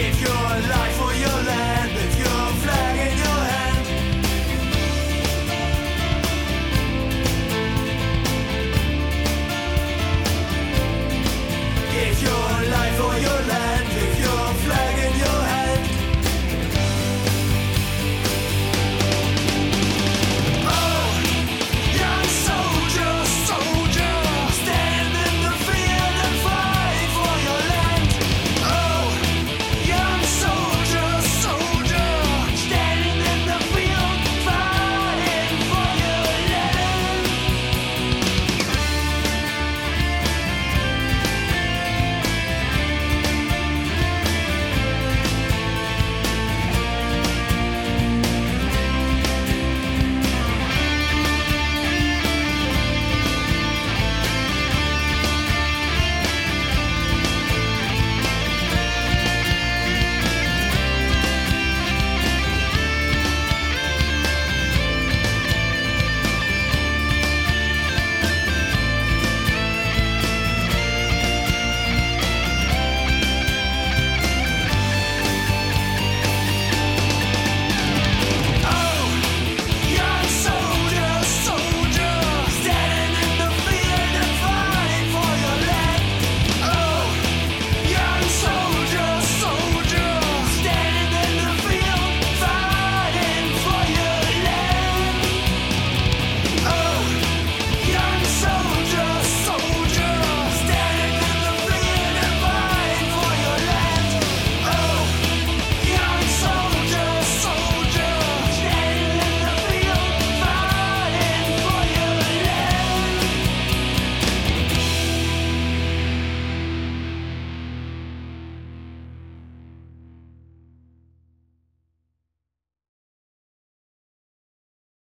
If you